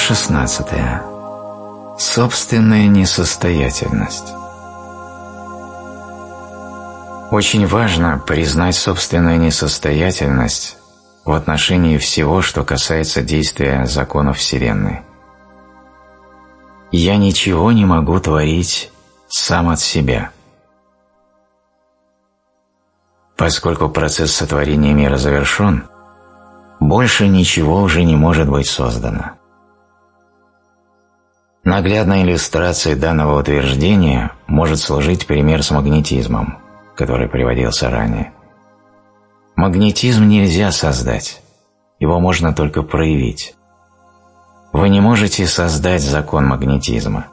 Глава 16. Собственная несостоятельность. Очень важно признать собственную несостоятельность в отношении всего, что касается действия законов Вселенной. Я ничего не могу творить сам от себя. Поскольку процесс сотворения мира завершен, больше ничего уже не может быть создано. Наглядной иллюстрацией данного утверждения может служить пример с магнетизмом, который приводился ранее. Магнетизм нельзя создать, его можно только проявить. Вы не можете создать закон магнетизма.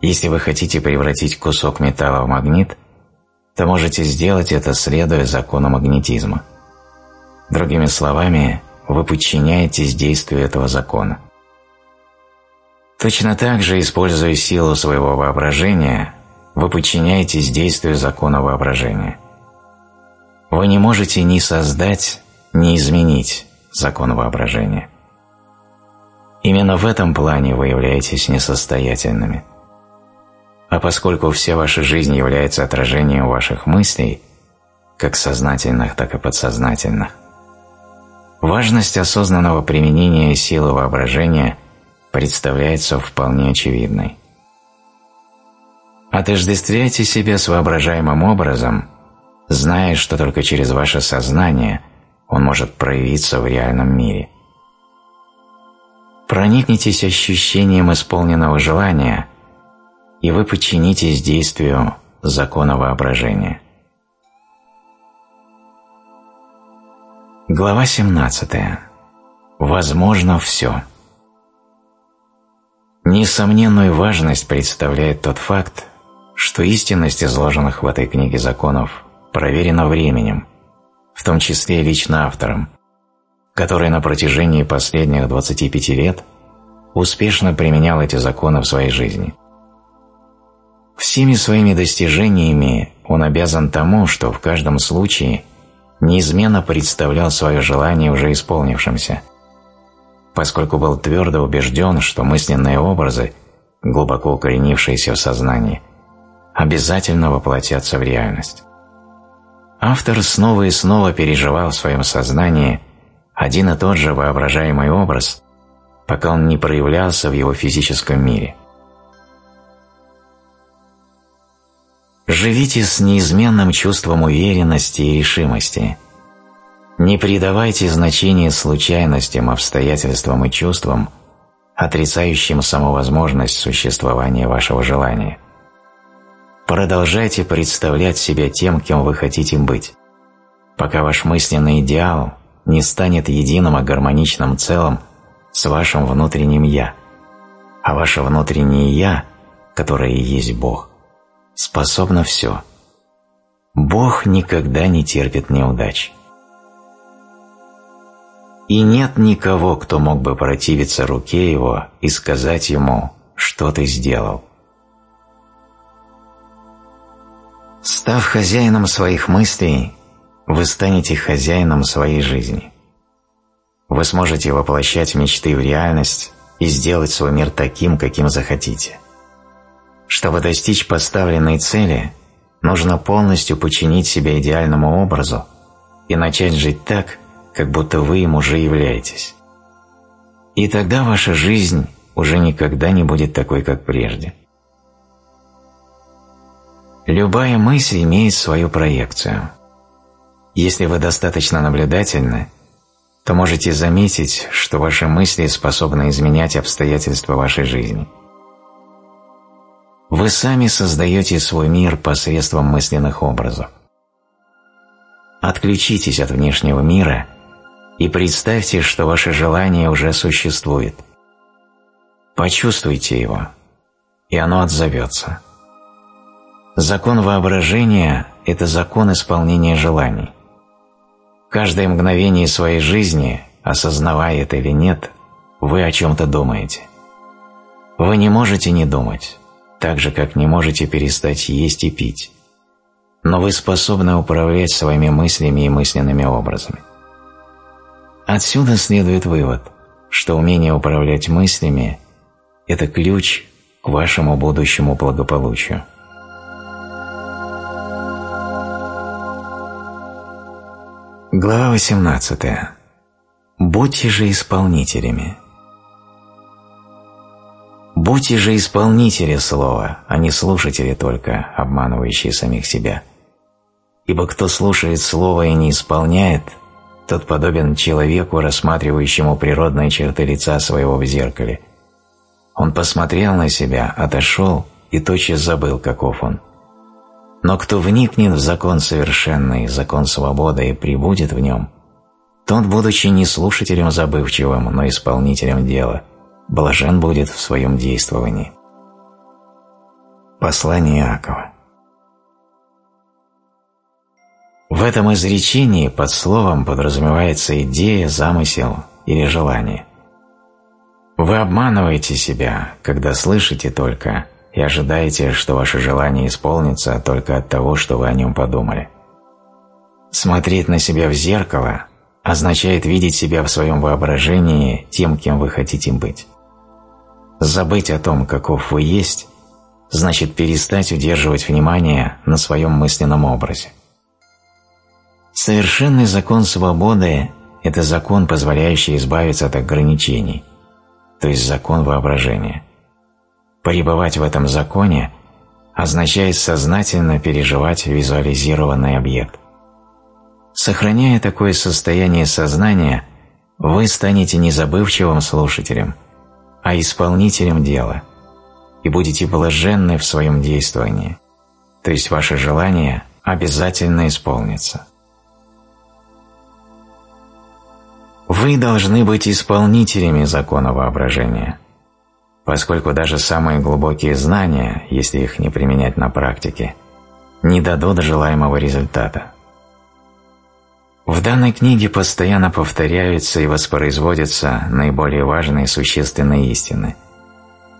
Если вы хотите превратить кусок металла в магнит, то можете сделать это, следуя закону магнетизма. Другими словами, вы подчиняетесь действию этого закона. Точно так же, используя силу своего воображения, вы подчиняетесь действию закона воображения. Вы не можете ни создать, ни изменить закон воображения. Именно в этом плане вы являетесь несостоятельными. А поскольку вся ваша жизнь является отражением ваших мыслей, как сознательных, так и подсознательных, важность осознанного применения силы воображения представляется вполне очевидной. Отождествляйте себя с воображаемым образом, зная, что только через ваше сознание он может проявиться в реальном мире – Проникнитесь ощущением исполненного желания, и вы подчинитесь действию закона воображения. Глава 17. Возможно все. Несомненную важность представляет тот факт, что истинность изложенных в этой книге законов проверена временем, в том числе лично автором, который на протяжении последних 25 лет успешно применял эти законы в своей жизни. Всеми своими достижениями он обязан тому, что в каждом случае неизменно представлял свое желание уже исполнившимся, поскольку был твердо убежден, что мысленные образы, глубоко укоренившиеся в сознании, обязательно воплотятся в реальность. Автор снова и снова переживал в своем сознании один и тот же воображаемый образ, пока он не проявлялся в его физическом мире. Живите с неизменным чувством уверенности и решимости. Не придавайте значения случайностям, обстоятельствам и чувствам, отрицающим саму возможность существования вашего желания. Продолжайте представлять себя тем, кем вы хотите быть, пока ваш мысленный идеал не станет единым и гармоничным целым с вашим внутренним «я», а ваше внутреннее «я», которое и есть Бог, способно все. Бог никогда не терпит неудач. И нет никого, кто мог бы противиться руке его и сказать ему, что ты сделал. Став хозяином своих мыслей, вы станете хозяином своей жизни. Вы сможете воплощать мечты в реальность и сделать свой мир таким, каким захотите. Чтобы достичь поставленной цели, нужно полностью подчинить себя идеальному образу и начать жить так, как будто вы им уже являетесь. И тогда ваша жизнь уже никогда не будет такой, как прежде. Любая мысль имеет свою проекцию – если вы достаточно наблюдательны, то можете заметить, что ваши мысли способны изменять обстоятельства вашей жизни. Вы сами создаете свой мир посредством мысленных образов. Отключитесь от внешнего мира и представьте, что ваше желание уже существует. Почувствуйте его, и оно отзовется. Закон воображения – это закон исполнения желаний. Каждое мгновение своей жизни, осознавая это или нет, вы о чем-то думаете. Вы не можете не думать, так же, как не можете перестать есть и пить. Но вы способны управлять своими мыслями и мысленными образами. Отсюда следует вывод. что умение управлять мыслями – это ключ к вашему будущему благополучию. Глава 18. Будьте же исполнителями. Будьте же исполнители слова, а не слушатели только, обманывающие самих себя. Ибо кто слушает слово и не исполняет, тот подобен человеку, рассматривающему природные черты лица своего в зеркале. Он посмотрел на себя, отошел и тотчас забыл, каков он. Но кто вникнет в закон совершенный, закон свободы и прибудет в нем, тот, будучи не слушателем забывчивым, но исполнителем дела, блажен будет в своем действовании. Послание Иакова В этом изречении под словом подразумевается идея, замысел или желание. Вы обманываете себя, когда слышите только и ожидаете, что ваше желание исполнится только от того, что вы о нем подумали. Смотреть на себя в зеркало означает видеть себя в своем воображении тем, кем вы хотите быть. Забыть о том, каков вы есть, значит перестать удерживать внимание на своем мысленном образе. Совершенный закон свободы – это закон, позволяющий избавиться от ограничений, то есть закон воображения – Пребывать в этом законе означает сознательно переживать визуализированный объект. Сохраняя такое состояние сознания, вы станете не забывчивым слушателем, а исполнителем дела и будете блаженны в своем действовании, то есть ваше желание обязательно исполнится. Вы должны быть исполнителями закона воображения – поскольку даже самые глубокие знания, если их не применять на практике, не дадут желаемого результата. В данной книге постоянно повторяются и воспроизводятся наиболее важные существенные истины.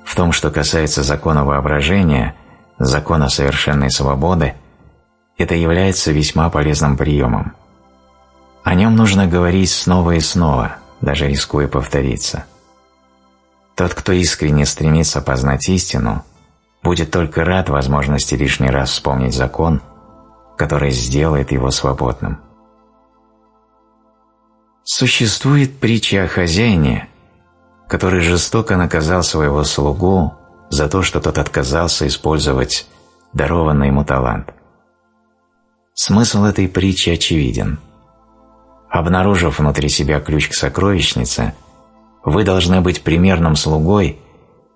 В том, что касается закона воображения, закона совершенной свободы, это является весьма полезным приемом. О нем нужно говорить снова и снова, даже рискуя повториться – тот, кто искренне стремится познать истину, будет только рад возможности лишний раз вспомнить закон, который сделает его свободным. Существует притча о хозяине, который жестоко наказал своего слугу за то, что тот отказался использовать дарованный ему талант. Смысл этой притчи очевиден. Обнаружив внутри себя ключ к сокровищнице – вы должны быть примерным слугой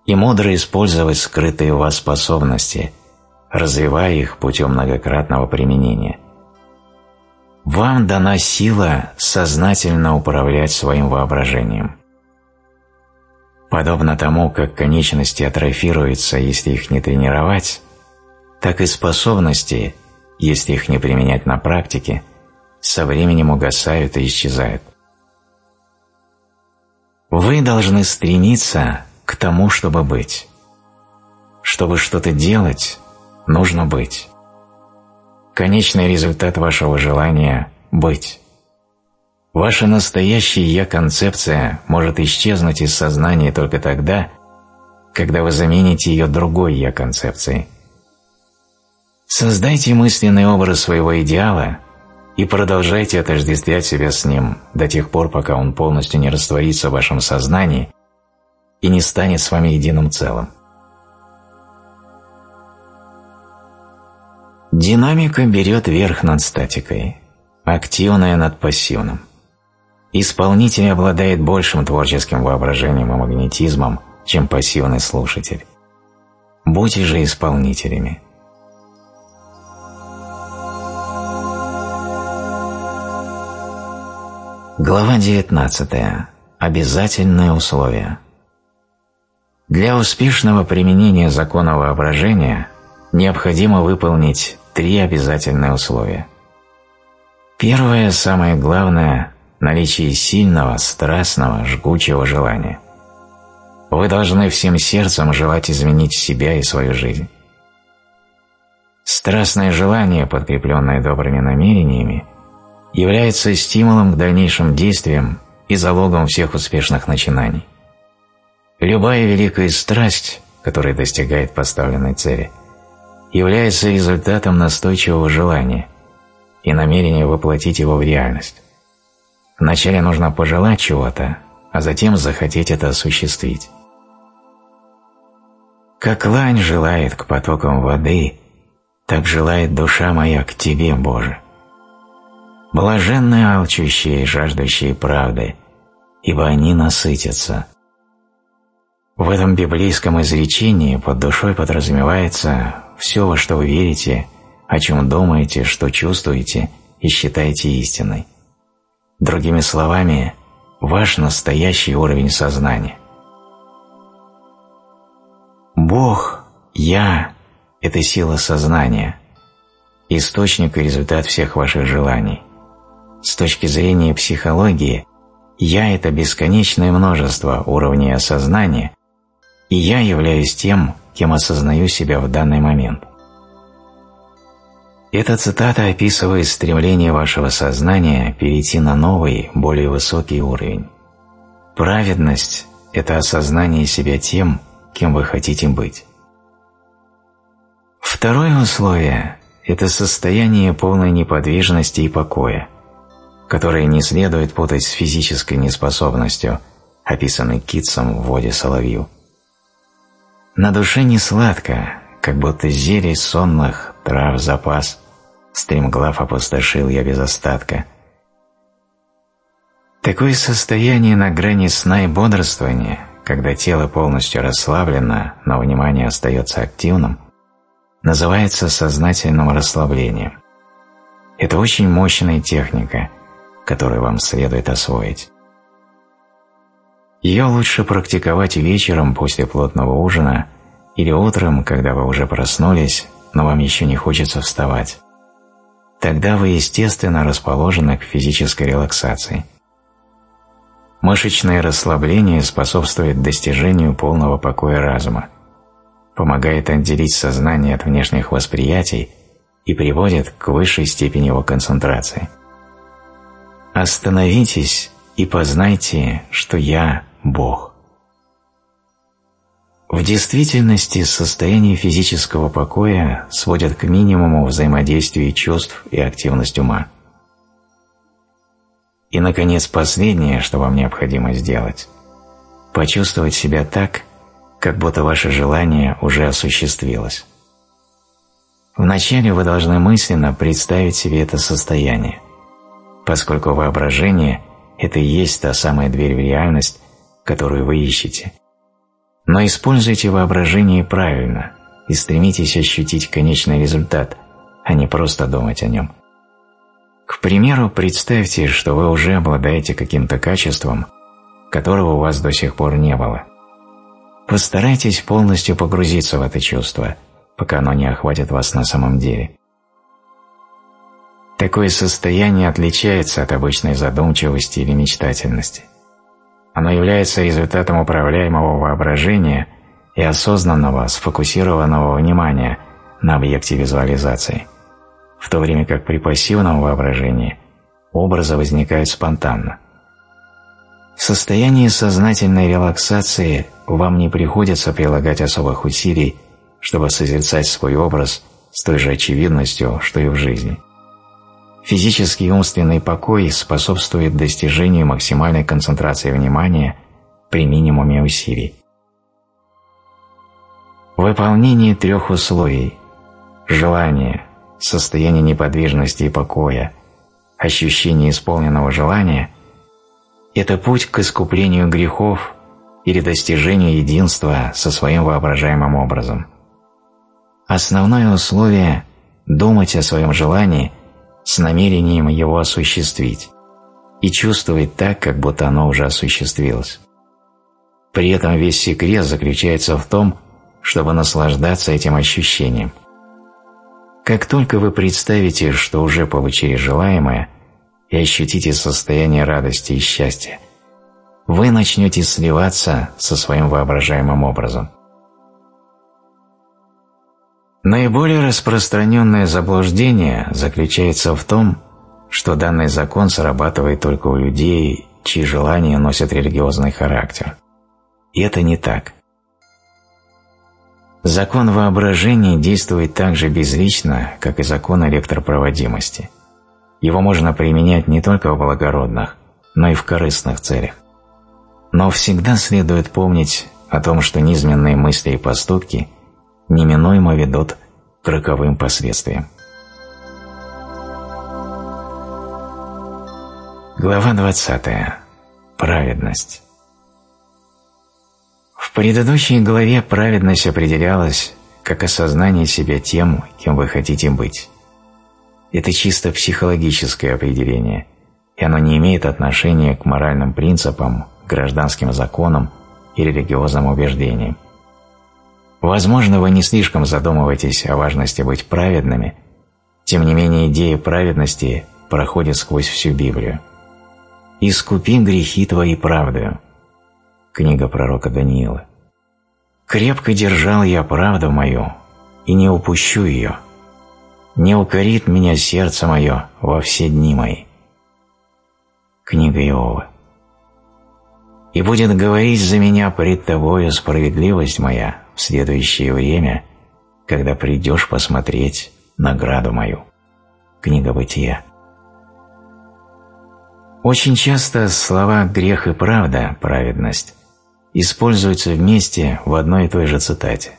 и мудро использовать скрытые у вас способности, развивая их путем многократного применения. Вам дана сила сознательно управлять своим воображением. Подобно тому, как конечности атрофируются, если их не тренировать, так и способности, если их не применять на практике, со временем угасают и исчезают. Вы должны стремиться к тому, чтобы быть. Чтобы что-то делать, нужно быть. Конечный результат вашего желания – быть. Ваша настоящая «я-концепция» может исчезнуть из сознания только тогда, когда вы замените ее другой «я-концепцией». Создайте мысленный образ своего идеала и продолжайте отождествлять себя с ним до тех пор, пока он полностью не растворится в вашем сознании и не станет с вами единым целым. Динамика берет верх над статикой, активная над пассивным. Исполнитель обладает большим творческим воображением и магнетизмом, чем пассивный слушатель. Будьте же исполнителями. Глава 19. Обязательные условия. Для успешного применения закона воображения необходимо выполнить три обязательные условия. Первое, самое главное – наличие сильного, страстного, жгучего желания. Вы должны всем сердцем желать изменить себя и свою жизнь. Страстное желание, подкрепленное добрыми намерениями – является стимулом к дальнейшим действиям и залогом всех успешных начинаний. Любая великая страсть, которая достигает поставленной цели, является результатом настойчивого желания и намерения воплотить его в реальность. Вначале нужно пожелать чего-то, а затем захотеть это осуществить. Как лань желает к потокам воды, так желает душа моя к Тебе, Боже. Блаженные алчущие и жаждущие правды, ибо они насытятся. В этом библейском изречении под душой подразумевается все, во что вы верите, о чем думаете, что чувствуете и считаете истиной. Другими словами, ваш настоящий уровень сознания. Бог, Я – это сила сознания, источник и результат всех ваших желаний. С точки зрения психологии, «я» – это бесконечное множество уровней осознания, и я являюсь тем, кем осознаю себя в данный момент. Эта цитата описывает стремление вашего сознания перейти на новый, более высокий уровень. Праведность – это осознание себя тем, кем вы хотите быть. Второе условие – это состояние полной неподвижности и покоя – которые не следует путать с физической неспособностью, описанной Китсом в воде соловью. На душе не сладко, как будто зелий сонных трав запас, стремглав опустошил я без остатка. Такое состояние на грани сна и бодрствования, когда тело полностью расслаблено, но внимание остается активным, называется сознательным расслаблением. Это очень мощная техника – который вам следует освоить. Ее лучше практиковать вечером после плотного ужина или утром, когда вы уже проснулись, но вам еще не хочется вставать. Тогда вы естественно расположены к физической релаксации. Мышечное расслабление способствует достижению полного покоя разума, помогает отделить сознание от внешних восприятий и приводит к высшей степени его концентрации – Остановитесь и познайте, что я Бог. В действительности состояние физического покоя сводят к минимуму взаимодействие чувств и активность ума. И, наконец, последнее, что вам необходимо сделать – почувствовать себя так, как будто ваше желание уже осуществилось. Вначале вы должны мысленно представить себе это состояние поскольку воображение – это и есть та самая дверь в реальность, которую вы ищете. Но используйте воображение правильно и стремитесь ощутить конечный результат, а не просто думать о нем. К примеру, представьте, что вы уже обладаете каким-то качеством, которого у вас до сих пор не было. Постарайтесь полностью погрузиться в это чувство, пока оно не охватит вас на самом деле. Такое состояние отличается от обычной задумчивости или мечтательности. Оно является результатом управляемого воображения и осознанного, сфокусированного внимания на объекте визуализации, в то время как при пассивном воображении образы возникают спонтанно. В состоянии сознательной релаксации вам не приходится прилагать особых усилий, чтобы созерцать свой образ с той же очевидностью, что и в жизни – Физический и умственный покой способствует достижению максимальной концентрации внимания при минимуме усилий. Выполнение трех условий – желание, состояние неподвижности и покоя, ощущение исполненного желания – это путь к искуплению грехов или достижению единства со своим воображаемым образом. Основное условие – думать о своем желании – с намерением его осуществить и чувствовать так, как будто оно уже осуществилось. При этом весь секрет заключается в том, чтобы наслаждаться этим ощущением. Как только вы представите, что уже получили желаемое, и ощутите состояние радости и счастья, вы начнете сливаться со своим воображаемым образом – Наиболее распространенное заблуждение заключается в том, что данный закон срабатывает только у людей, чьи желания носят религиозный характер. И это не так. Закон воображения действует так же безлично, как и закон электропроводимости. Его можно применять не только в благородных, но и в корыстных целях. Но всегда следует помнить о том, что низменные мысли и поступки неминуемо ведут к роковым последствиям. Глава 20. Праведность. В предыдущей главе праведность определялась как осознание себя тем, кем вы хотите быть. Это чисто психологическое определение, и оно не имеет отношения к моральным принципам, гражданским законам и религиозным убеждениям. Возможно, вы не слишком задумываетесь о важности быть праведными, тем не менее идея праведности проходит сквозь всю Библию. «Искупи грехи твои правдою» Книга пророка Даниила. «Крепко держал я правду мою, и не упущу ее. Не укорит меня сердце мое во все дни мои». Книга Иова. «И будет говорить за меня пред тобою справедливость моя в следующее время, когда придешь посмотреть награду мою». Книга Бытия. Очень часто слова «грех» и «правда», «праведность» используются вместе в одной и той же цитате.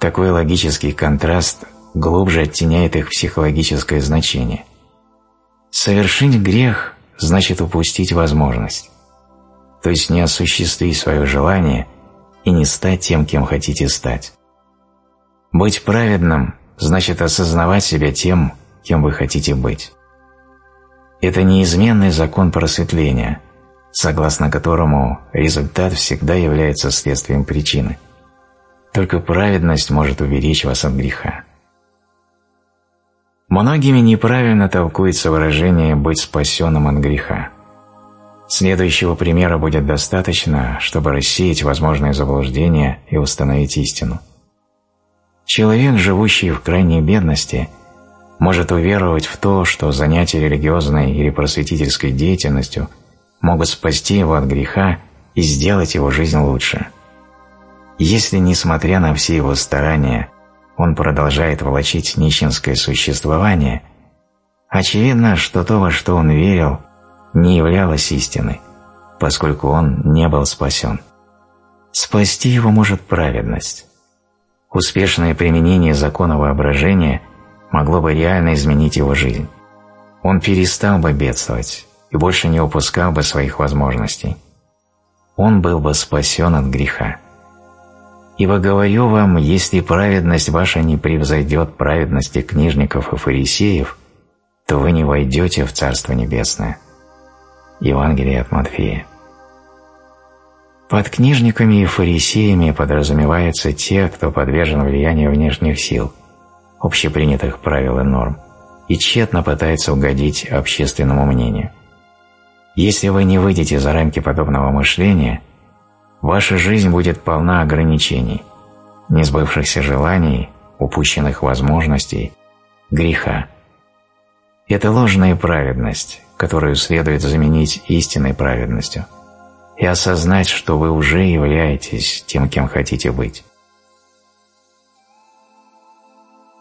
Такой логический контраст глубже оттеняет их психологическое значение. Совершить грех значит упустить возможность, то есть не осуществить свое желание и не стать тем, кем хотите стать. Быть праведным значит осознавать себя тем, кем вы хотите быть. Это неизменный закон просветления, согласно которому результат всегда является следствием причины. Только праведность может уберечь вас от греха. Многими неправильно толкуется выражение «быть спасенным от греха». Следующего примера будет достаточно, чтобы рассеять возможные заблуждения и установить истину. Человек, живущий в крайней бедности – может уверовать в то, что занятия религиозной или просветительской деятельностью могут спасти его от греха и сделать его жизнь лучше. Если, несмотря на все его старания, он продолжает волочить нищенское существование, очевидно, что то, во что он верил, не являлось истиной, поскольку он не был спасен. Спасти его может праведность. Успешное применение закона воображения – могло бы реально изменить его жизнь. Он перестал бы бедствовать и больше не упускал бы своих возможностей. Он был бы спасен от греха. Ибо говорю вам, если праведность ваша не превзойдет праведности книжников и фарисеев, то вы не войдете в Царство Небесное. Евангелие от Матфея. Под книжниками и фарисеями подразумеваются те, кто подвержен влиянию внешних сил – общепринятых правил и норм и тщетно пытается угодить общественному мнению. Если вы не выйдете за рамки подобного мышления, ваша жизнь будет полна ограничений, несбывшихся желаний, упущенных возможностей, греха. Это ложная праведность, которую следует заменить истинной праведностью и осознать, что вы уже являетесь тем, кем хотите быть.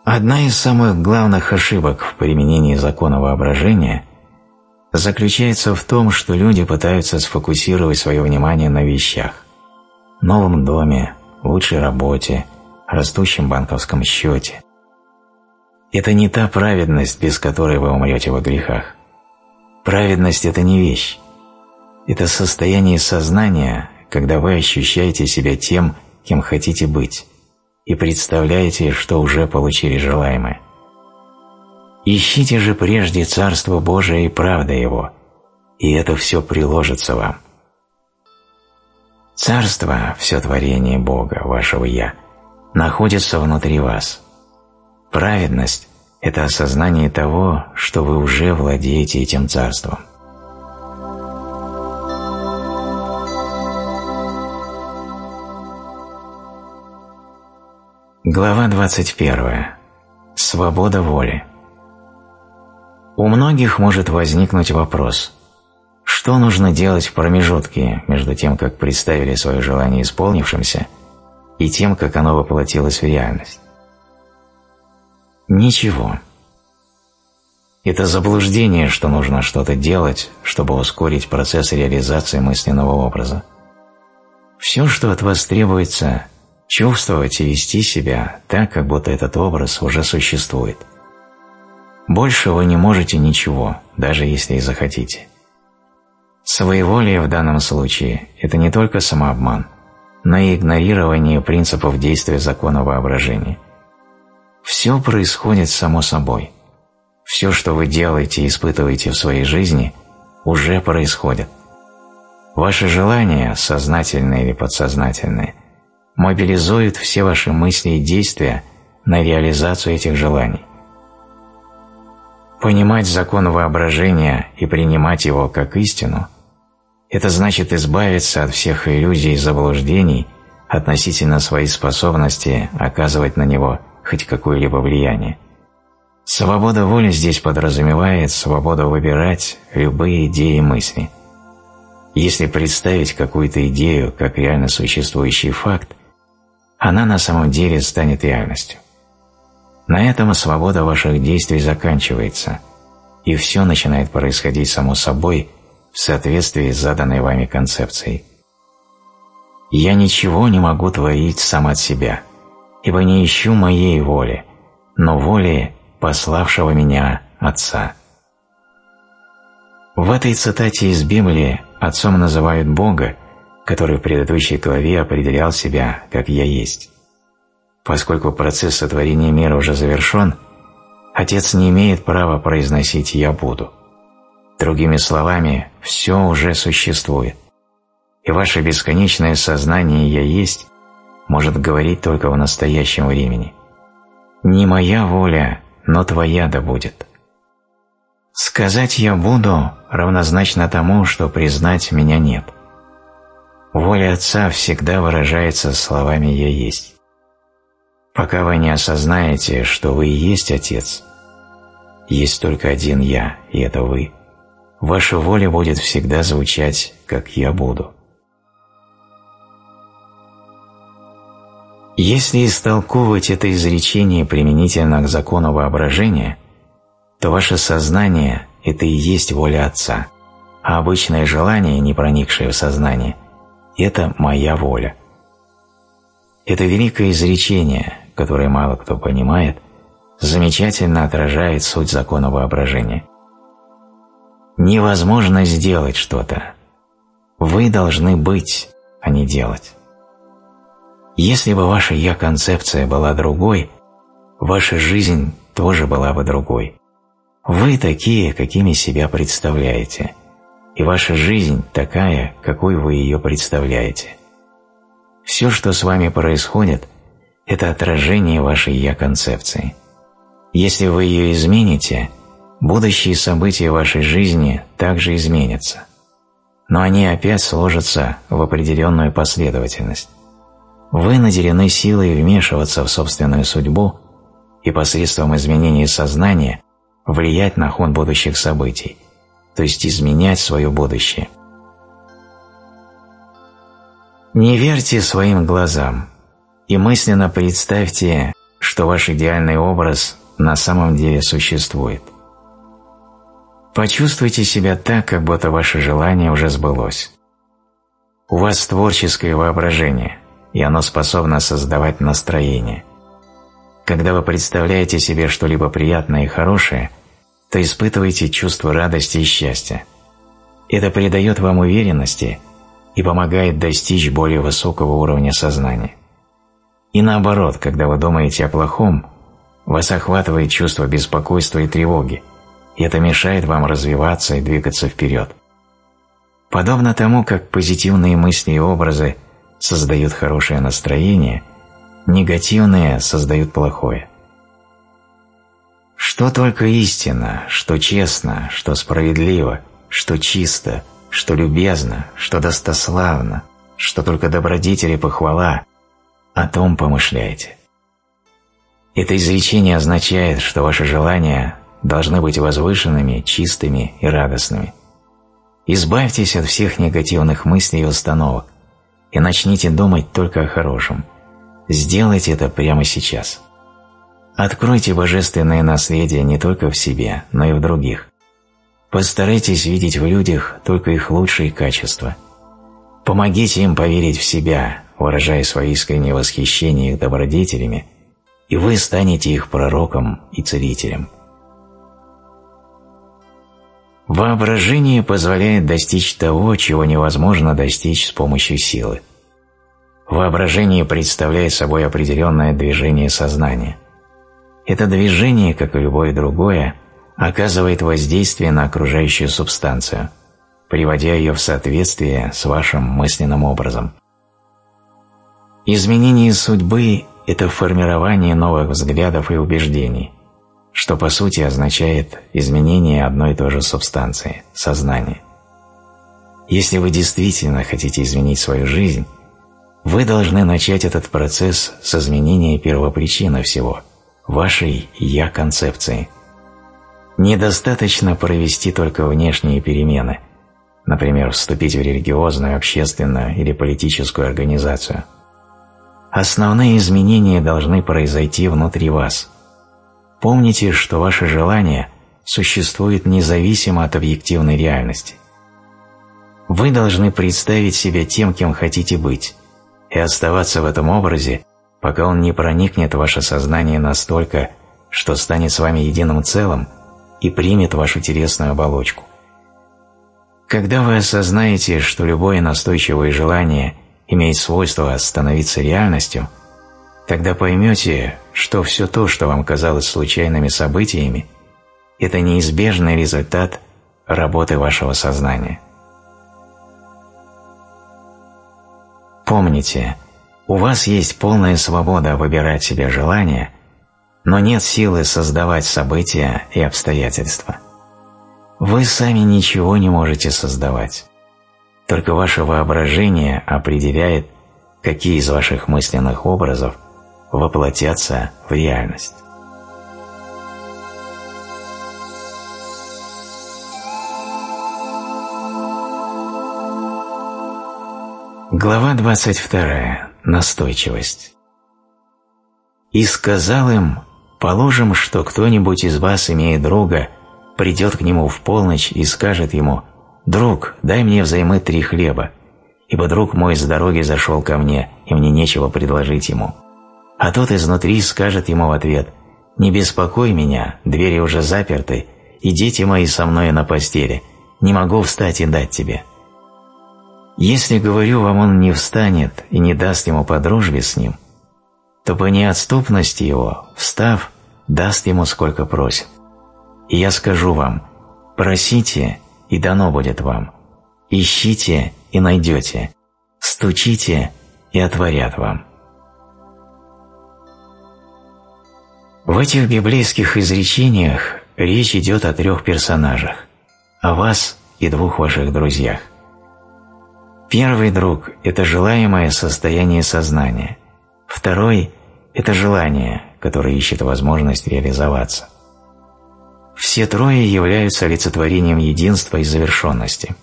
Одна из самых главных ошибок в применении закона воображения заключается в том, что люди пытаются сфокусировать свое внимание на вещах – новом доме, лучшей работе, растущем банковском счете. Это не та праведность, без которой вы умрете во грехах. Праведность – это не вещь. Это состояние сознания, когда вы ощущаете себя тем, кем хотите быть и представляете, что уже получили желаемое. Ищите же прежде Царство Божие и правда Его, и это все приложится вам. Царство, все творение Бога, вашего Я, находится внутри вас. Праведность – это осознание того, что вы уже владеете этим Царством. Глава 21. Свобода воли. У многих может возникнуть вопрос, Что нужно делать в промежутке между тем, как представили свое желание исполнившимся, и тем, как оно воплотилось в реальность? Ничего. Это заблуждение, что нужно что-то делать, чтобы ускорить процесс реализации мысленного образа. Все, что от вас требуется, чувствовать и вести себя так, как будто этот образ уже существует. Больше вы не можете ничего, даже если и захотите. Своеволие в данном случае – это не только самообман, но и игнорирование принципов действия закона воображения. Все происходит само собой. Все, что вы делаете и испытываете в своей жизни, уже происходит. Ваши желания, сознательные или подсознательные, мобилизуют все ваши мысли и действия на реализацию этих желаний. Понимать закон воображения и принимать его как истину – это значит избавиться от всех иллюзий и заблуждений относительно своей способности оказывать на него хоть какое-либо влияние. Свобода воли здесь подразумевает свободу выбирать любые идеи и мысли. Если представить какую-то идею как реально существующий факт, она на самом деле станет реальностью. На этом свобода ваших действий заканчивается, и все начинает происходить само собой в соответствии с заданной вами концепцией. «Я ничего не могу творить сам от себя, ибо не ищу моей воли, но воли пославшего меня Отца. В этой цитате из Библии Отцом называют Бога, который в предыдущей главе определял себя как «Я есть». Поскольку процесс сотворения мира уже завершен, Отец не имеет права произносить «Я буду». Другими словами, все уже существует, и ваше бесконечное сознание «Я есть» может говорить только в настоящем времени. Не моя воля, но Твоя да будет. Сказать «я буду» равнозначно тому, что признать «меня нет». Воля Отца всегда выражается словами «я есть». Пока вы не осознаете, что вы и есть Отец, есть только один «я», и это вы, ваша воля будет всегда звучать, как «я буду». Если истолковывать это изречение применительно к закону воображения, то ваше сознание – это и есть воля Отца, а обычное желание, не проникшее в сознание – это моя воля. Это великое изречение, которое мало кто понимает, замечательно отражает суть закона воображения. Невозможно сделать что-то. Вы должны быть, а не делать. Если бы ваша «я-концепция» была другой, ваша жизнь тоже была бы другой. Вы такие, какими себя представляете, и ваша жизнь такая, какой вы ее представляете. Все, что с вами происходит, это отражение вашей «я-концепции». Если вы ее измените, будущие события вашей жизни также изменятся, но они опять сложатся в определенную последовательность. Вы наделены силой вмешиваться в собственную судьбу и посредством изменения сознания влиять на ход будущих событий, то есть изменять свое будущее. Не верьте своим глазам и мысленно представьте, что ваш идеальный образ на самом деле существует. Почувствуйте себя так, как будто ваше желание уже сбылось. У вас творческое воображение – и оно способно создавать настроение. Когда вы представляете себе что-либо приятное и хорошее, то испытываете чувство радости и счастья. Это придает вам уверенности и помогает достичь более высокого уровня сознания. И наоборот, когда вы думаете о плохом, вас охватывает чувство беспокойства и тревоги, и это мешает вам развиваться и двигаться вперед. Подобно тому, как позитивные мысли и образы создают хорошее настроение, негативные создают плохое. Что только истина, что честно, что справедливо, что чисто, что любезно, что достославно, что только добродетель и похвала, о том помышляйте. Это изречение означает, что ваши желания должны быть возвышенными, чистыми и радостными. Избавьтесь от всех негативных мыслей и установок и начните думать только о хорошем. Сделайте это прямо сейчас. Откройте божественное наследие не только в себе, но и в других. Постарайтесь видеть в людях только их лучшие качества. Помогите им поверить в себя, выражая свое искреннее восхищение их добродетелями, и вы станете их пророком и целителем. Воображение позволяет достичь того, чего невозможно достичь с помощью силы. Воображение представляет собой определенное движение сознания. Это движение, как и любое другое, оказывает воздействие на окружающую субстанцию, приводя ее в соответствие с вашим мысленным образом. Изменение судьбы – это формирование новых взглядов и убеждений, что по сути означает изменение одной и той же субстанции – сознания. Если вы действительно хотите изменить свою жизнь, вы должны начать этот процесс с изменения первопричины всего – вашей «я-концепции». Недостаточно провести только внешние перемены, например, вступить в религиозную, общественную или политическую организацию. Основные изменения должны произойти внутри вас – Помните, что ваше желание существует независимо от объективной реальности. Вы должны представить себя тем, кем хотите быть, и оставаться в этом образе, пока он не проникнет в ваше сознание настолько, что станет с вами единым целым и примет вашу телесную оболочку. Когда вы осознаете, что любое настойчивое желание имеет свойство становиться реальностью – Тогда поймете, что все то, что вам казалось случайными событиями, это неизбежный результат работы вашего сознания. Помните, у вас есть полная свобода выбирать себе желания, но нет силы создавать события и обстоятельства. Вы сами ничего не можете создавать. Только ваше воображение определяет, какие из ваших мысленных образов воплотятся в реальность. Глава 22. Настойчивость. «И сказал им, положим, что кто-нибудь из вас, имея друга, придет к нему в полночь и скажет ему, «Друг, дай мне взаймы три хлеба, ибо друг мой с дороги зашел ко мне, и мне нечего предложить ему». А тот изнутри скажет ему в ответ «Не беспокой меня, двери уже заперты, и дети мои со мной на постели, не могу встать и дать тебе». Если, говорю вам, он не встанет и не даст ему по дружбе с ним, то по неотступности его, встав, даст ему сколько просит. И я скажу вам, просите, и дано будет вам, ищите, и найдете, стучите, и отворят вам. В этих библейских изречениях речь идет о трех персонажах – о вас и двух ваших друзьях. Первый друг – это желаемое состояние сознания. Второй – это желание, которое ищет возможность реализоваться. Все трое являются олицетворением единства и завершенности.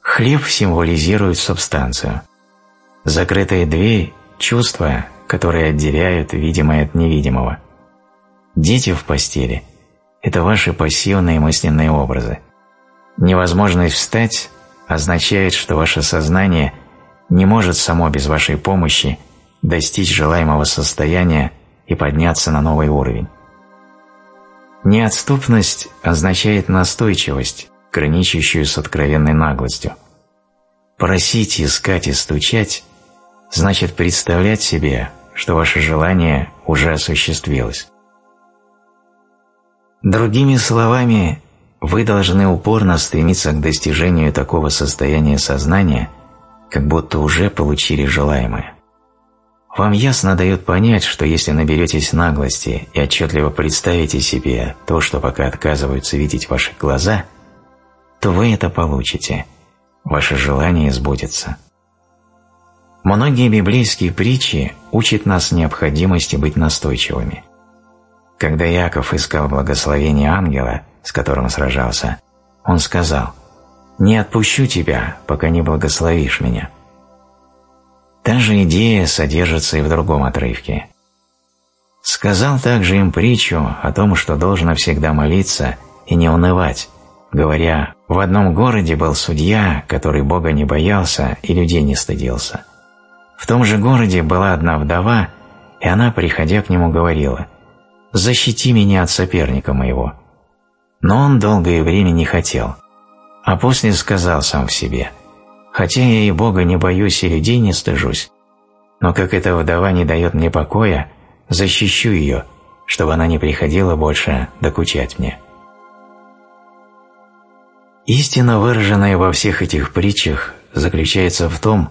Хлеб символизирует субстанцию. Закрытая дверь – чувство, которые отделяют видимое от невидимого. Дети в постели – это ваши пассивные мысленные образы. Невозможность встать означает, что ваше сознание не может само без вашей помощи достичь желаемого состояния и подняться на новый уровень. Неотступность означает настойчивость, граничащую с откровенной наглостью. Просить, искать и стучать – значит представлять себе, что ваше желание уже осуществилось. Другими словами, вы должны упорно стремиться к достижению такого состояния сознания, как будто уже получили желаемое. Вам ясно дает понять, что если наберетесь наглости и отчетливо представите себе то, что пока отказываются видеть ваши глаза, то вы это получите, ваше желание сбудется. Многие библейские притчи учат нас необходимости быть настойчивыми. Когда Яков искал благословение ангела, с которым сражался, он сказал «Не отпущу тебя, пока не благословишь меня». Та же идея содержится и в другом отрывке. Сказал также им притчу о том, что должно всегда молиться и не унывать, говоря, в одном городе был судья, который Бога не боялся и людей не стыдился. В том же городе была одна вдова, и она, приходя к нему, говорила, «Защити меня от соперника моего». Но он долгое время не хотел, а после сказал сам в себе, «Хотя я и Бога не боюсь и людей не стыжусь, но как эта вдова не дает мне покоя, защищу ее, чтобы она не приходила больше докучать мне». Истина, выраженная во всех этих притчах, заключается в том,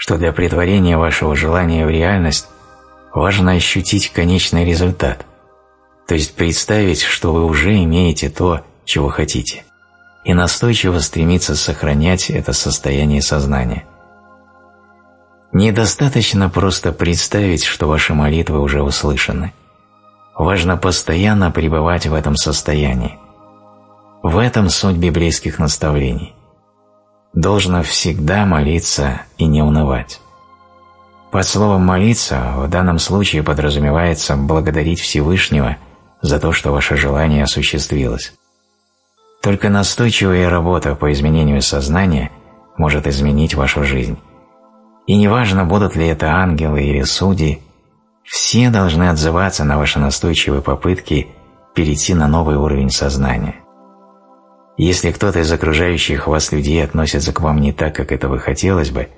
что для притворения вашего желания в реальность важно ощутить конечный результат, то есть представить, что вы уже имеете то, чего хотите, и настойчиво стремиться сохранять это состояние сознания. Недостаточно просто представить, что ваши молитвы уже услышаны. Важно постоянно пребывать в этом состоянии – в этом суть библейских наставлений. Должно всегда молиться и не унывать. Под словом «молиться» в данном случае подразумевается благодарить Всевышнего за то, что ваше желание осуществилось. Только настойчивая работа по изменению сознания может изменить вашу жизнь. И неважно, будут ли это ангелы или судьи, все должны отзываться на ваши настойчивые попытки перейти на новый уровень сознания. Если кто-то из окружающих вас людей относится к вам не так, как этого хотелось бы,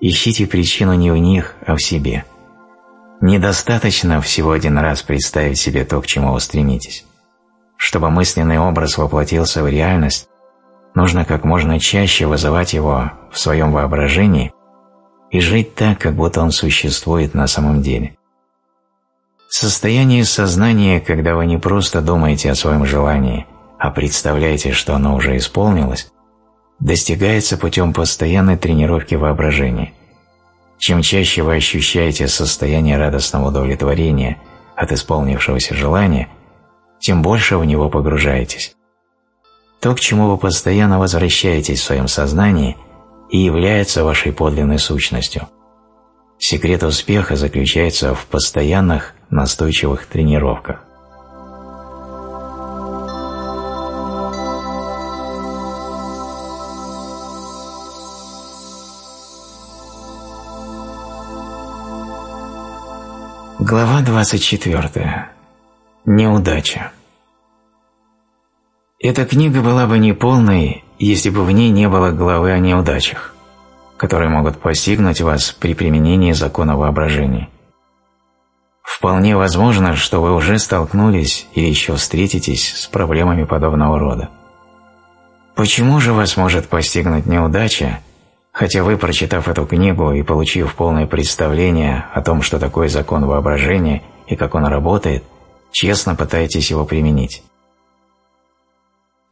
ищите причину не в них, а в себе. Недостаточно всего один раз представить себе то, к чему вы стремитесь. Чтобы мысленный образ воплотился в реальность, нужно как можно чаще вызывать его в своем воображении и жить так, как будто он существует на самом деле. Состояние сознания, когда вы не просто думаете о своем желании – а представляете, что оно уже исполнилось, достигается путем постоянной тренировки воображения. Чем чаще вы ощущаете состояние радостного удовлетворения от исполнившегося желания, тем больше в него погружаетесь. То, к чему вы постоянно возвращаетесь в своем сознании, и является вашей подлинной сущностью. Секрет успеха заключается в постоянных, настойчивых тренировках. Глава 24. Неудача. Эта книга была бы неполной, если бы в ней не было главы о неудачах, которые могут постигнуть вас при применении закона воображения. Вполне возможно, что вы уже столкнулись или еще встретитесь с проблемами подобного рода. Почему же вас может постигнуть неудача, Хотя вы, прочитав эту книгу и получив полное представление о том, что такое закон воображения и как он работает, честно пытаетесь его применить.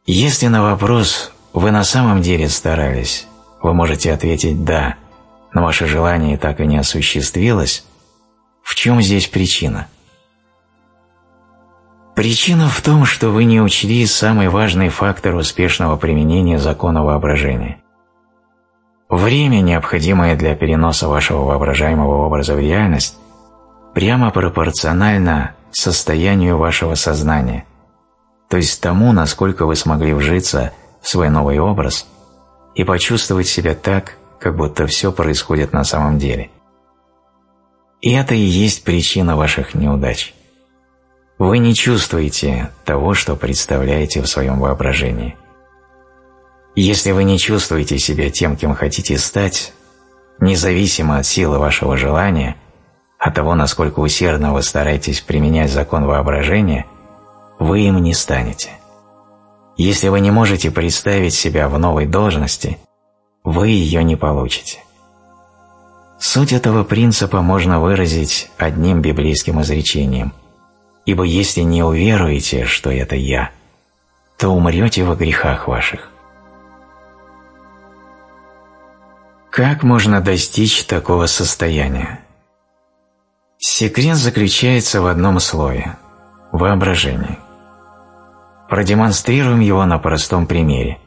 Если на вопрос «Вы на самом деле старались?» вы можете ответить «Да», но ваше желание так и не осуществилось, в чем здесь причина? Причина в том, что вы не учли самый важный фактор успешного применения закона воображения – Время, необходимое для переноса вашего воображаемого образа в реальность, прямо пропорционально состоянию вашего сознания, то есть тому, насколько вы смогли вжиться в свой новый образ и почувствовать себя так, как будто все происходит на самом деле. И это и есть причина ваших неудач. Вы не чувствуете того, что представляете в своем воображении – если вы не чувствуете себя тем, кем хотите стать, независимо от силы вашего желания, от того, насколько усердно вы стараетесь применять закон воображения, вы им не станете. Если вы не можете представить себя в новой должности, вы ее не получите. Суть этого принципа можно выразить одним библейским изречением «Ибо если не уверуете, что это Я, то умрете во грехах ваших». Как можно достичь такого состояния? Секрет заключается в одном слове – воображении. Продемонстрируем его на простом примере.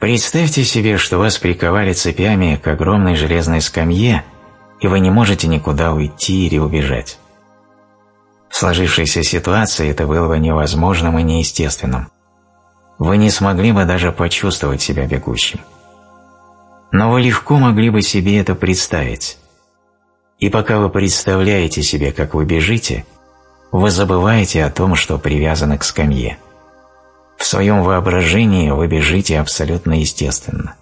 Представьте себе, что вас приковали цепями к огромной железной скамье, и вы не можете никуда уйти или убежать. В сложившейся ситуации это было бы невозможным и неестественным. Вы не смогли бы даже почувствовать себя бегущим. Но вы легко могли бы себе это представить. И пока вы представляете себе, как вы бежите, вы забываете о том, что привязаны к скамье. В своем воображении вы бежите абсолютно естественно.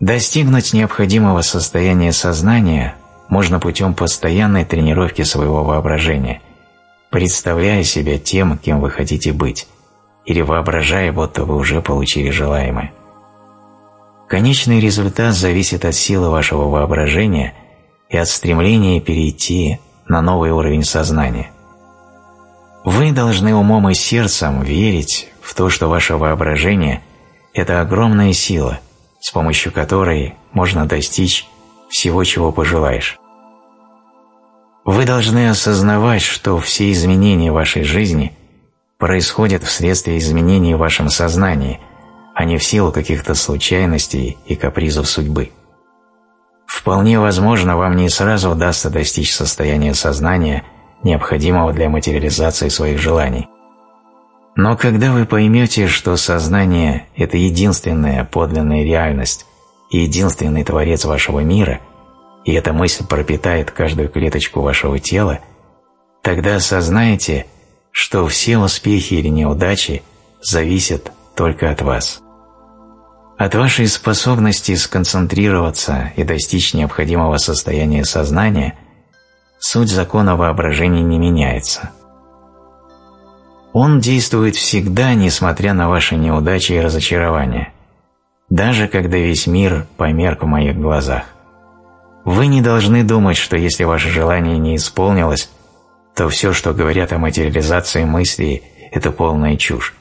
Достигнуть необходимого состояния сознания можно путем постоянной тренировки своего воображения, представляя себя тем, кем вы хотите быть, или воображая, будто вы уже получили желаемое. Конечный результат зависит от силы вашего воображения и от стремления перейти на новый уровень сознания. Вы должны умом и сердцем верить в то, что ваше воображение – это огромная сила, с помощью которой можно достичь всего, чего пожелаешь. Вы должны осознавать, что все изменения вашей жизни происходят вследствие изменений в вашем сознании, а не в силу каких-то случайностей и капризов судьбы. Вполне возможно, вам не сразу удастся достичь состояния сознания, необходимого для материализации своих желаний. Но когда вы поймете, что сознание – это единственная подлинная реальность и единственный творец вашего мира, и эта мысль пропитает каждую клеточку вашего тела, тогда осознаете, что все успехи или неудачи зависят только от вас. От вашей способности сконцентрироваться и достичь необходимого состояния сознания суть закона воображения не меняется. Он действует всегда, несмотря на ваши неудачи и разочарования, даже когда весь мир померк в моих глазах. Вы не должны думать, что если ваше желание не исполнилось, то все, что говорят о материализации мыслей, это полная чушь.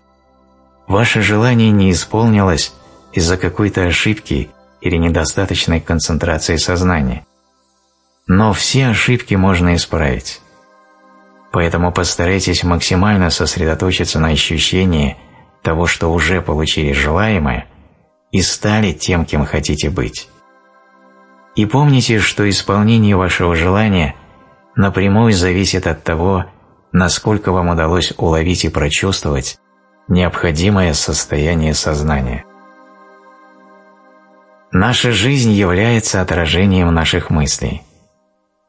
Ваше желание не исполнилось из-за какой-то ошибки или недостаточной концентрации сознания. Но все ошибки можно исправить. Поэтому постарайтесь максимально сосредоточиться на ощущении того, что уже получили желаемое и стали тем, кем хотите быть. И помните, что исполнение вашего желания напрямую зависит от того, насколько вам удалось уловить и прочувствовать необходимое состояние сознания. Наша жизнь является отражением наших мыслей.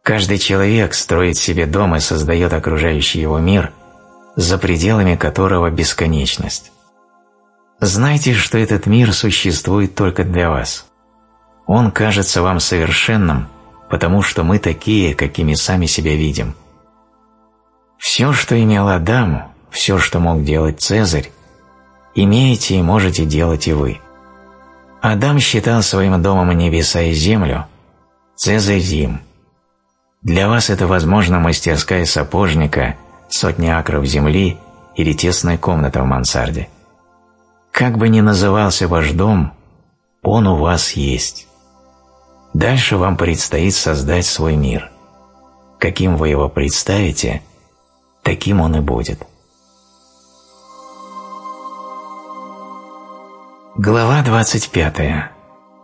Каждый человек строит себе дом и создает окружающий его мир, за пределами которого бесконечность. Знайте, что этот мир существует только для вас. Он кажется вам совершенным, потому что мы такие, какими сами себя видим. Все, что имел Адам, все, что мог делать Цезарь, имеете и можете делать и вы. Адам считал своим домом небеса и землю, Цезарь – Рим. Для вас это, возможно, мастерская сапожника, сотни акров земли или тесная комната в мансарде. Как бы ни назывался ваш дом, он у вас есть. Дальше вам предстоит создать свой мир. Каким вы его представите, таким он и будет. Глава 25.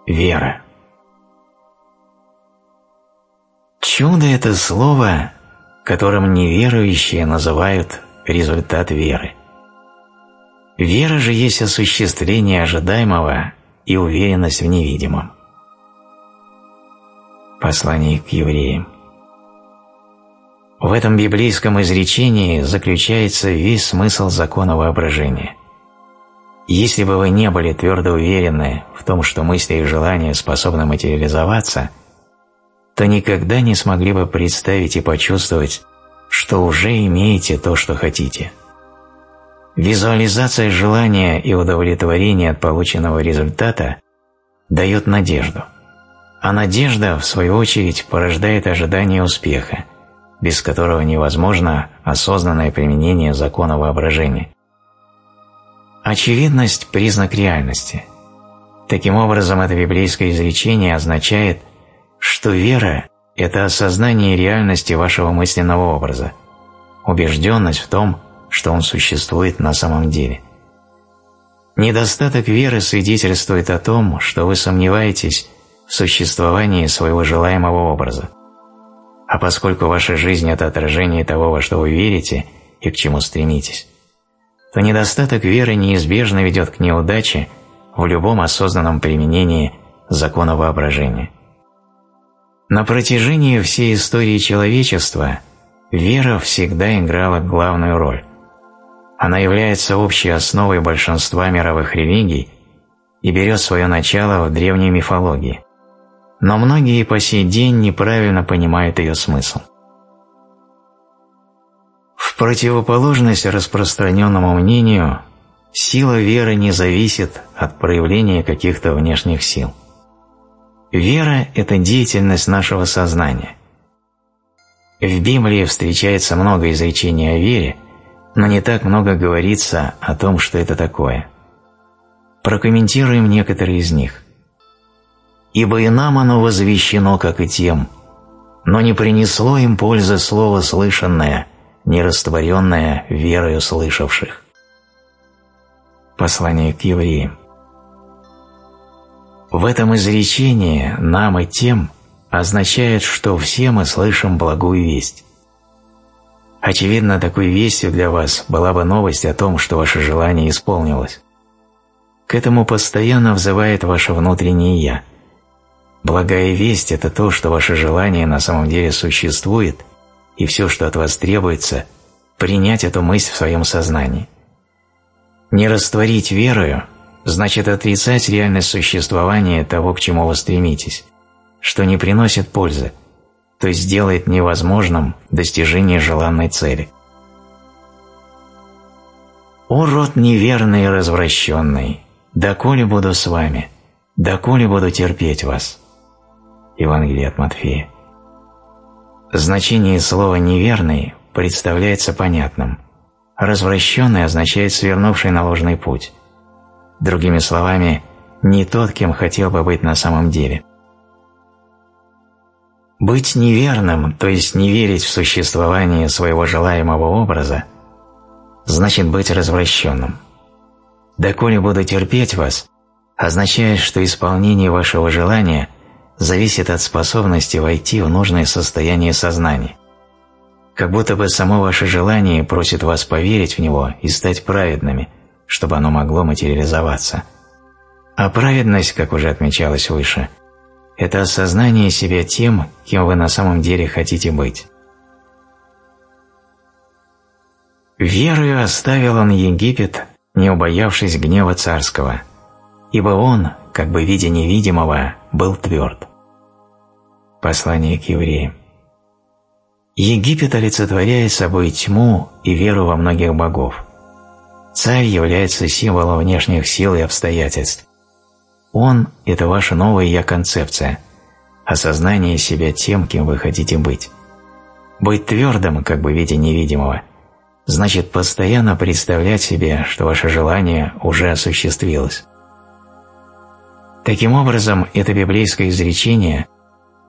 Вера. Чудо – это слово, которым неверующие называют результат веры. Вера же есть осуществление ожидаемого и уверенность в невидимом. Послание к евреям. В этом библейском изречении заключается весь смысл закона воображения. Если бы вы не были твердо уверены в том, что мысли и желания способны материализоваться, то никогда не смогли бы представить и почувствовать, что уже имеете то, что хотите. Визуализация желания и удовлетворения от полученного результата дает надежду. А надежда, в свою очередь, порождает ожидание успеха, без которого невозможно осознанное применение закона воображения. Очевидность – признак реальности. Таким образом, это библейское изречение означает, что вера – это осознание реальности вашего мысленного образа, убежденность в том, что он существует на самом деле. Недостаток веры свидетельствует о том, что вы сомневаетесь в существовании своего желаемого образа. А поскольку ваша жизнь – это отражение того, во что вы верите и к чему стремитесь, то недостаток веры неизбежно ведет к неудаче в любом осознанном применении закона воображения. На протяжении всей истории человечества вера всегда играла главную роль. Она является общей основой большинства мировых религий и берет свое начало в древней мифологии. Но многие по сей день неправильно понимают ее смысл. В противоположность распространенному мнению, сила веры не зависит от проявления каких-то внешних сил. Вера – это деятельность нашего сознания. В Библии встречается много изречений о вере, но не так много говорится о том, что это такое. Прокомментируем некоторые из них. «Ибо и нам оно возвещено, как и тем, но не принесло им пользы слово слышанное, не растворенное верою слышавших». Послание к евреям. В этом изречении «нам и тем» означает, что все мы слышим благую весть. Очевидно, такой вестью для вас была бы новость о том, что ваше желание исполнилось. К этому постоянно взывает ваше внутреннее «я». Благая весть – это то, что ваше желание на самом деле существует, и все, что от вас требуется – принять эту мысль в своем сознании. Не растворить верою – значит отрицать реальность существования того, к чему вы стремитесь, что не приносит пользы, то есть делает невозможным достижение желанной цели. «О, род неверный и развращенный, доколе буду с вами, доколе буду терпеть вас». Евангелие от Матфея. Значение слова «неверный» представляется понятным. «Развращенный» означает «свернувший на ложный путь». Другими словами, не тот, кем хотел бы быть на самом деле. Быть неверным, то есть не верить в существование своего желаемого образа, значит быть развращенным. «Доколе буду терпеть вас» означает, что исполнение вашего желания зависит от способности войти в нужное состояние сознания. Как будто бы само ваше желание просит вас поверить в него и стать праведными – чтобы оно могло материализоваться. А праведность, как уже отмечалось выше, это осознание себя тем, кем вы на самом деле хотите быть. Верою оставил он Египет, не убоявшись гнева царского, ибо он, как бы видя невидимого, был тверд. Послание к евреям. Египет олицетворяет собой тьму и веру во многих богов. Царь является символом внешних сил и обстоятельств. Он – это ваша новая «я-концепция», осознание себя тем, кем вы хотите быть. Быть твердым, как бы видя невидимого, значит постоянно представлять себе, что ваше желание уже осуществилось. Таким образом, это библейское изречение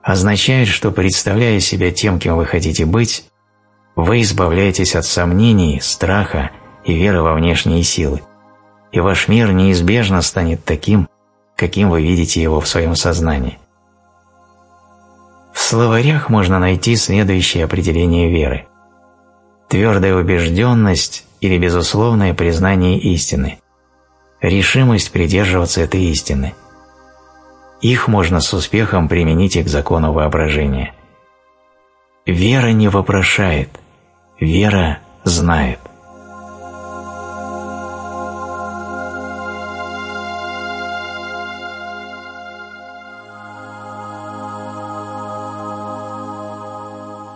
означает, что, представляя себя тем, кем вы хотите быть, вы избавляетесь от сомнений, страха и веры во внешние силы, и ваш мир неизбежно станет таким, каким вы видите его в своем сознании. В словарях можно найти следующее определение веры. Твердая убежденность или безусловное признание истины, решимость придерживаться этой истины. Их можно с успехом применить и к закону воображения. Вера не вопрошает, вера знает.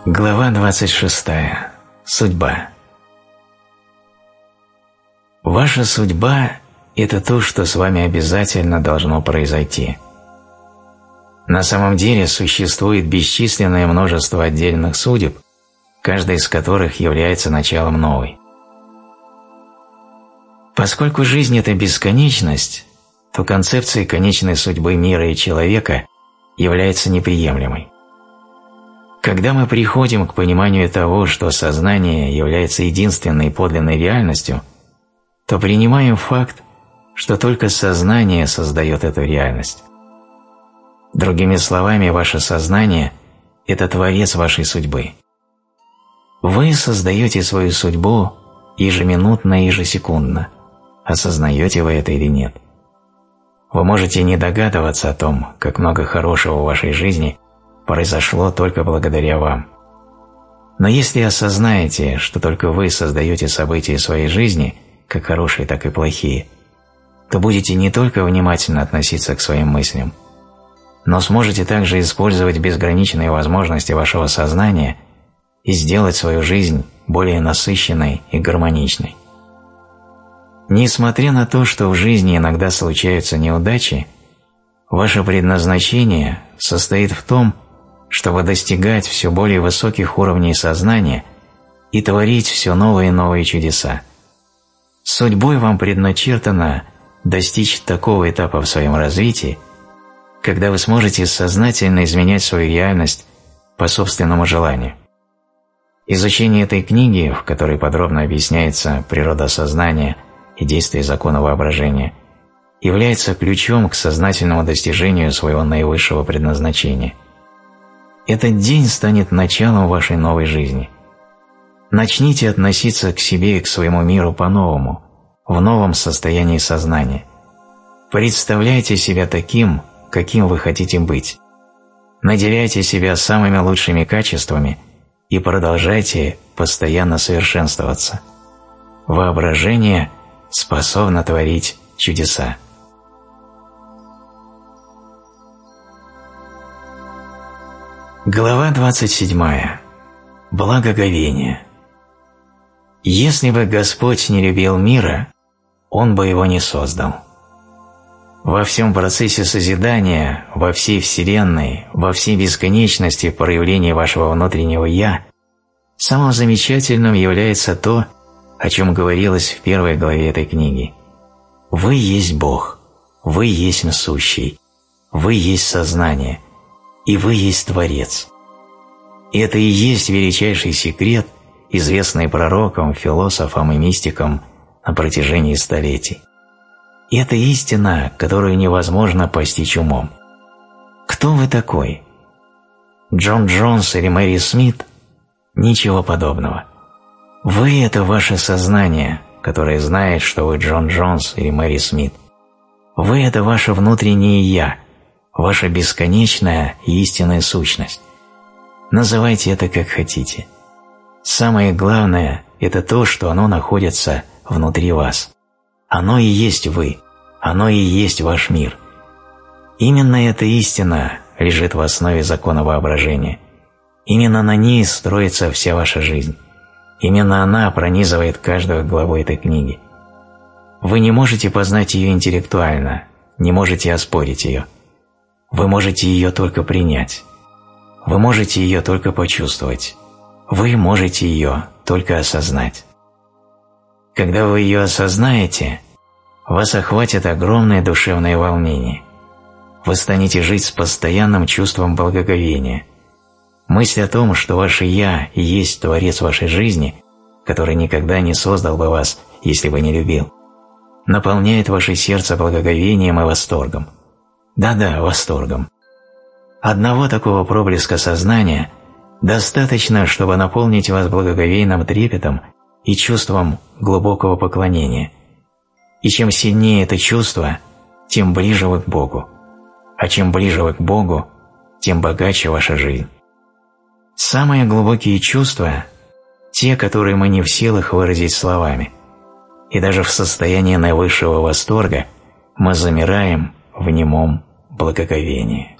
Глава 26. Судьба. Ваша судьба – это то, что с вами обязательно должно произойти. На самом деле существует бесчисленное множество отдельных судеб, каждая из которых является началом новой. Поскольку жизнь – это бесконечность, то концепция конечной судьбы мира и человека является неприемлемой. Когда мы приходим к пониманию того, что сознание является единственной подлинной реальностью, то принимаем факт, что только сознание создает эту реальность. Другими словами, ваше сознание – это творец вашей судьбы. Вы создаете свою судьбу ежеминутно и ежесекундно, осознаете вы это или нет. Вы можете не догадываться о том, как много хорошего в вашей жизни произошло только благодаря вам. Но если осознаете, что только вы создаете события своей жизни, как хорошие, так и плохие, то будете не только внимательно относиться к своим мыслям, но сможете также использовать безграничные возможности вашего сознания и сделать свою жизнь более насыщенной и гармоничной. Несмотря на то, что в жизни иногда случаются неудачи, ваше предназначение состоит в том, чтобы достигать все более высоких уровней сознания и творить все новые и новые чудеса. Судьбой вам предначертано достичь такого этапа в своем развитии, когда вы сможете сознательно изменять свою реальность по собственному желанию. Изучение этой книги, в которой подробно объясняется природа сознания и действие закона воображения, является ключом к сознательному достижению своего наивысшего предназначения – этот день станет началом вашей новой жизни. Начните относиться к себе и к своему миру по-новому, в новом состоянии сознания. Представляйте себя таким, каким вы хотите быть. Наделяйте себя самыми лучшими качествами и продолжайте постоянно совершенствоваться. Воображение способно творить чудеса. Глава 27. Благоговение. Если бы Господь не любил мира, Он бы его не создал. Во всем процессе созидания, во всей Вселенной, во всей бесконечности проявления вашего внутреннего «Я» самым замечательным является то, о чем говорилось в первой главе этой книги. Вы есть Бог, вы есть сущий, вы есть сознание – и вы есть Творец. И это и есть величайший секрет, известный пророкам, философам и мистикам на протяжении столетий. Это истина, которую невозможно постичь умом. Кто вы такой? Джон Джонс или Мэри Смит? Ничего подобного. Вы – это ваше сознание, которое знает, что вы Джон Джонс или Мэри Смит. Вы – это ваше внутреннее «я», ваша бесконечная истинная сущность. Называйте это как хотите. Самое главное – это то, что оно находится внутри вас. Оно и есть вы, оно и есть ваш мир. Именно эта истина лежит в основе закона воображения. Именно на ней строится вся ваша жизнь. Именно она пронизывает каждую главу этой книги. Вы не можете познать ее интеллектуально, не можете оспорить ее – вы можете ее только принять. Вы можете ее только почувствовать. Вы можете ее только осознать. Когда вы ее осознаете, вас охватит огромное душевное волнение. Вы станете жить с постоянным чувством благоговения. Мысль о том, что ваше «я» есть Творец вашей жизни, который никогда не создал бы вас, если бы не любил, наполняет ваше сердце благоговением и восторгом. Да-да, восторгом. Одного такого проблеска сознания достаточно, чтобы наполнить вас благоговейным трепетом и чувством глубокого поклонения. И чем сильнее это чувство, тем ближе вы к Богу. А чем ближе вы к Богу, тем богаче ваша жизнь. Самые глубокие чувства – те, которые мы не в силах выразить словами. И даже в состоянии наивысшего восторга мы замираем в немом благоговении.